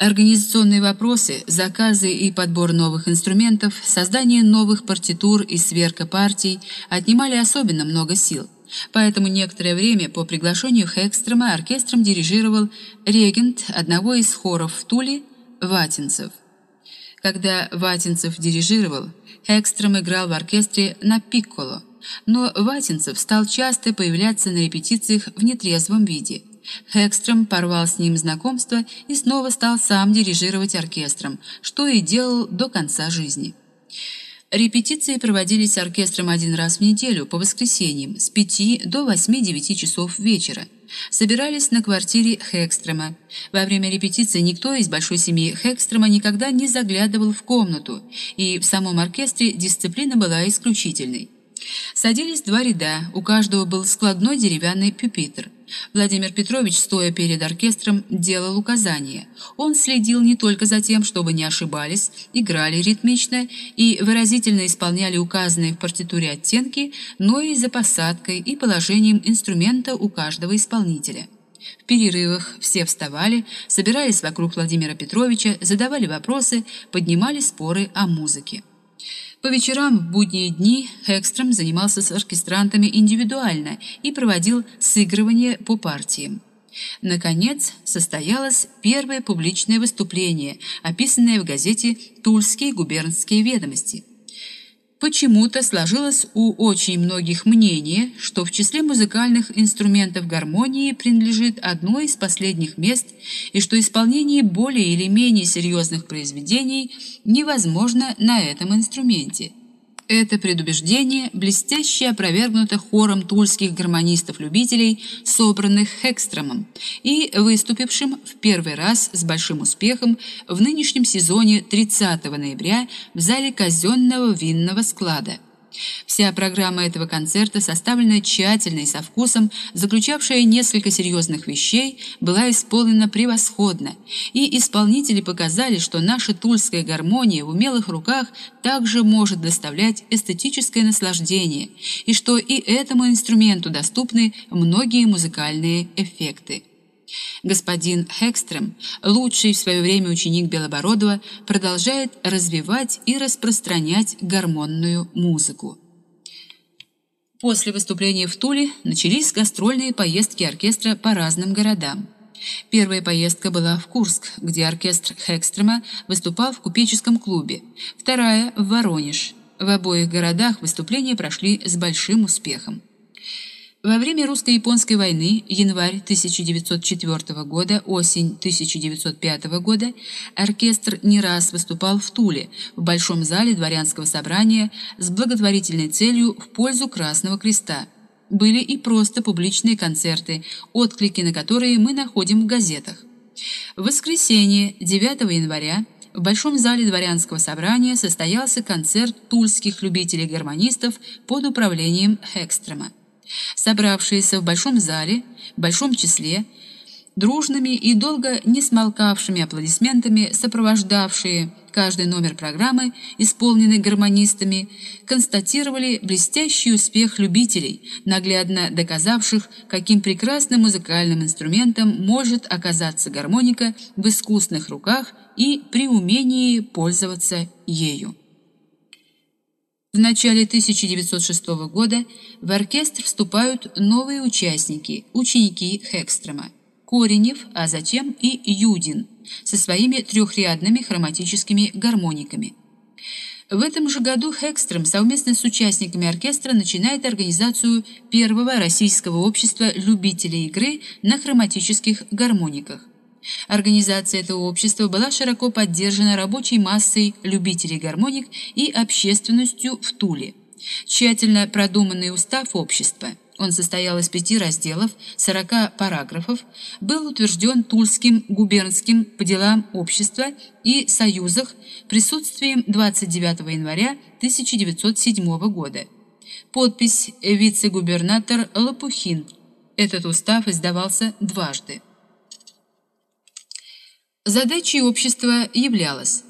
Организационные вопросы, заказы и подбор новых инструментов, создание новых партитур и сверка партий отнимали особенно много сил. Поэтому некоторое время по приглашению Хекстрема оркестром дирижировал регент одного из хоров в Туле Ватинцев. Когда Ватинцев дирижировал, Хекстрем играл в оркестре на пикколо, но Ватинцев стал часто появляться на репетициях в нетрезвом виде – Хекстрем порвал с ним знакомство и снова стал сам дирижировать оркестром, что и делал до конца жизни. Репетиции проводились оркестром один раз в неделю по воскресеньям с 5 до 8-9 часов вечера. Собирались на квартире Хекстрема. Во время репетиции никто из большой семьи Хекстрема никогда не заглядывал в комнату, и в самом оркестре дисциплина была исключительной. Садились два ряда, у каждого был складной деревянный пюпитр. Владимир Петрович, стоя перед оркестром, делал указания. Он следил не только за тем, чтобы не ошибались, играли ритмично и выразительно исполняли указанные в партитуре оттенки, но и за посадкой и положением инструмента у каждого исполнителя. В перерывах все вставали, собирались вокруг Владимира Петровича, задавали вопросы, поднимали споры о музыке. По вечерам в будние дни Хекстром занимался с оркестрантами индивидуально и проводил сыгрывания по партиям. Наконец, состоялось первое публичное выступление, описанное в газете «Тульские губернские ведомости». Почему-то сложилось у очень многих мнение, что в числе музыкальных инструментов гармонии принадлежит одно из последних мест и что исполнение более или менее серьезных произведений невозможно на этом инструменте – это предубеждение блестяще опровергнуто хором тульских гармонистов-любителей, собранных Хекстромом и выступившим в первый раз с большим успехом в нынешнем сезоне 30 ноября в зале казенного винного склада – Вся программа этого концерта, составленная тщательно и со вкусом, заключавшая несколько серьезных вещей, была исполнена превосходно, и исполнители показали, что наша тульская гармония в умелых руках также может доставлять эстетическое наслаждение, и что и этому инструменту доступны многие музыкальные эффекты. Господин Хекстрем, лучший в свое время ученик Белобородова, продолжает развивать и распространять гормонную музыку. После выступления в Туле начались гастрольные поездки оркестра по разным городам. Первая поездка была в Курск, где оркестр Хекстрема выступал в купеческом клубе. Вторая – в Воронеж. В обоих городах выступления прошли с большим успехом. Во время русско-японской войны, январь 1904 года, осень 1905 года, оркестр не раз выступал в Туле, в Большом зале дворянского собрания с благотворительной целью в пользу Красного Креста. Были и просто публичные концерты, отклики на которые мы находим в газетах. В воскресенье, 9 января, в Большом зале дворянского собрания состоялся концерт тульских любителей-гармонистов под управлением Хекстрема собравшиеся в большом зале, в большом числе, дружными и долго не смолкавшими аплодисментами сопровождавшие каждый номер программы, исполненный гармонистами, констатировали блестящий успех любителей, наглядно доказавших, каким прекрасным музыкальным инструментом может оказаться гармоника в искусных руках и при умении пользоваться ею. В начале 1906 года в оркестр вступают новые участники, ученики Хекстрема. Коренев, а затем и Юдин со своими трехрядными хроматическими гармониками. В этом же году Хекстрем совместно с участниками оркестра начинает организацию первого российского общества любителей игры на хроматических гармониках. Организация этого общества была широко поддержана рабочей массой любителей гармоник и общественностью в Туле. Тщательно продуманный устав общества, он состоял из пяти разделов, 40 параграфов, был утвержден Тульским губернским по делам общества и союзах присутствием 29 января 1907 года. Подпись вице-губернатор Лопухин. Этот устав издавался дважды. Задачей общества являлось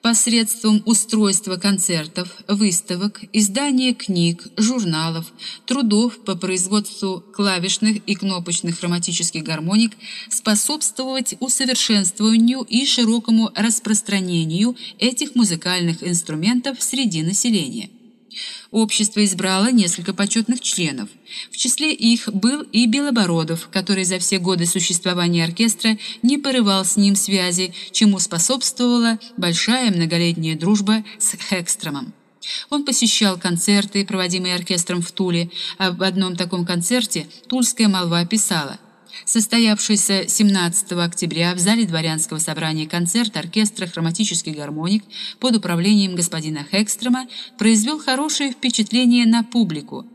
посредством устройства концертов, выставок, издания книг, журналов, трудов по производству клавишных и кнопочных хроматических гармоник способствовать усовершенствованию и широкому распространению этих музыкальных инструментов среди населения. Общество избрало несколько почетных членов. В числе их был и Белобородов, который за все годы существования оркестра не порывал с ним связи, чему способствовала большая многолетняя дружба с Хекстромом. Он посещал концерты, проводимые оркестром в Туле. Об одном таком концерте тульская молва писала – состоявшийся 17 октября в зале дворянского собрания концерт оркестра хроматических гармоник под управлением господина Хекстрома произвел хорошее впечатление на публику.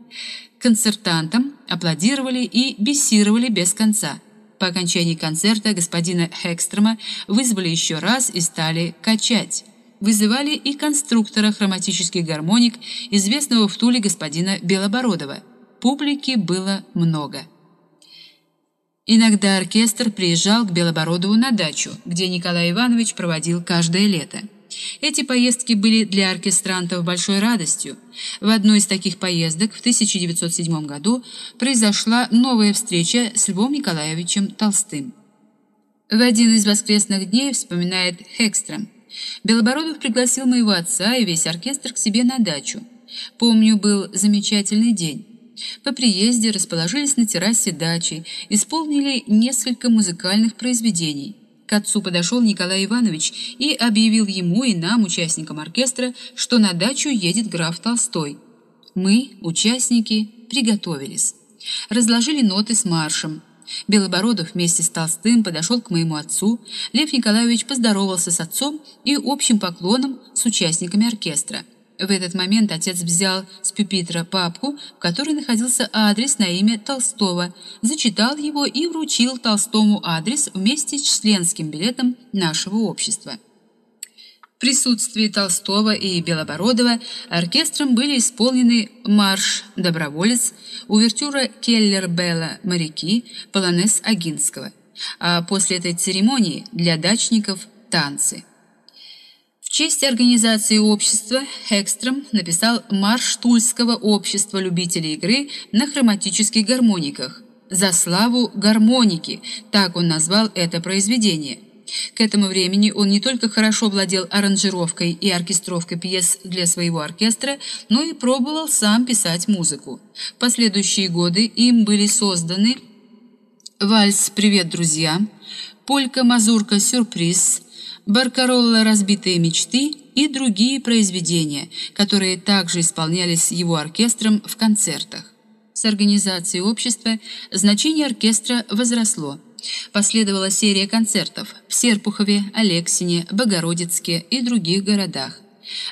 Концертантам аплодировали и бесировали без конца. По окончании концерта господина Хекстрома вызвали еще раз и стали качать. Вызывали и конструктора хроматических гармоник, известного в Туле господина Белобородова. Публики было много. Иногда оркестр приезжал к Белобородову на дачу, где Николай Иванович проводил каждое лето. Эти поездки были для оркестрантов большой радостью. В одной из таких поездок в 1907 году произошла новая встреча с Львом Николаевичем Толстым. В один из воскресных дней, вспоминает Хекстром, Белобородов пригласил моего отца и весь оркестр к себе на дачу. Помню, был замечательный день. По приезде расположились на террасе дачи, исполнили несколько музыкальных произведений. К отцу подошел Николай Иванович и объявил ему и нам, участникам оркестра, что на дачу едет граф Толстой. Мы, участники, приготовились. Разложили ноты с маршем. Белобородов вместе с Толстым подошел к моему отцу. Лев Николаевич поздоровался с отцом и общим поклоном с участниками оркестра. В этот момент отец взял с пюпитра папку, в которой находился адрес на имя Толстого, зачитал его и вручил Толстому адрес вместе с членским билетом нашего общества. В присутствии Толстого и Белобородова оркестром были исполнены марш «Доброволец», увертюра «Келлер-Белла. Моряки», полонез Агинского. А после этой церемонии для дачников танцы – честь организации общества Хекстром написал марш Тульского общества любителей игры на хроматических гармониках. «За славу гармоники» – так он назвал это произведение. К этому времени он не только хорошо владел аранжировкой и оркестровкой пьес для своего оркестра, но и пробовал сам писать музыку. В последующие годы им были созданы «Вальс «Привет, друзья», «Полька-мазурка сюрприз», Баркаролла «Разбитые мечты» и другие произведения, которые также исполнялись его оркестром в концертах. С организацией общества значение оркестра возросло. Последовала серия концертов в Серпухове, Алексине, Богородицке и других городах.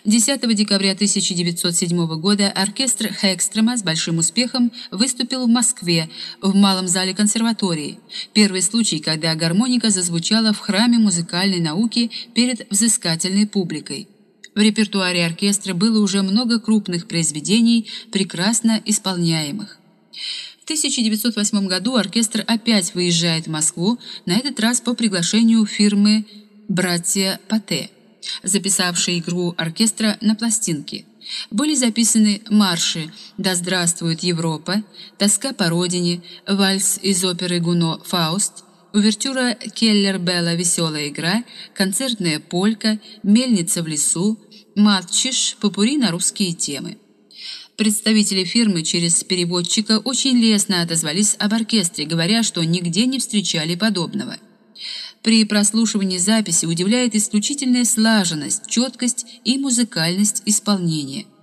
10 декабря 1907 года оркестр Хекстрема с большим успехом выступил в Москве в Малом зале консерватории. Первый случай, когда гармоника зазвучала в храме музыкальной науки перед взыскательной публикой. В репертуаре оркестра было уже много крупных произведений, прекрасно исполняемых. В 1908 году оркестр опять выезжает в Москву, на этот раз по приглашению фирмы «Братья Пате» записавший игру оркестра на пластинки. Были записаны марши «Да здравствует Европа», «Тоска по родине», вальс из оперы Гуно «Фауст», увертюра Келлер-Белла «Веселая игра», концертная полька, «Мельница в лесу», матчиш, попури на русские темы. Представители фирмы через переводчика очень лестно отозвались об оркестре, говоря, что нигде не встречали подобного. При прослушивании записи удивляет исключительная слаженность, четкость и музыкальность исполнения.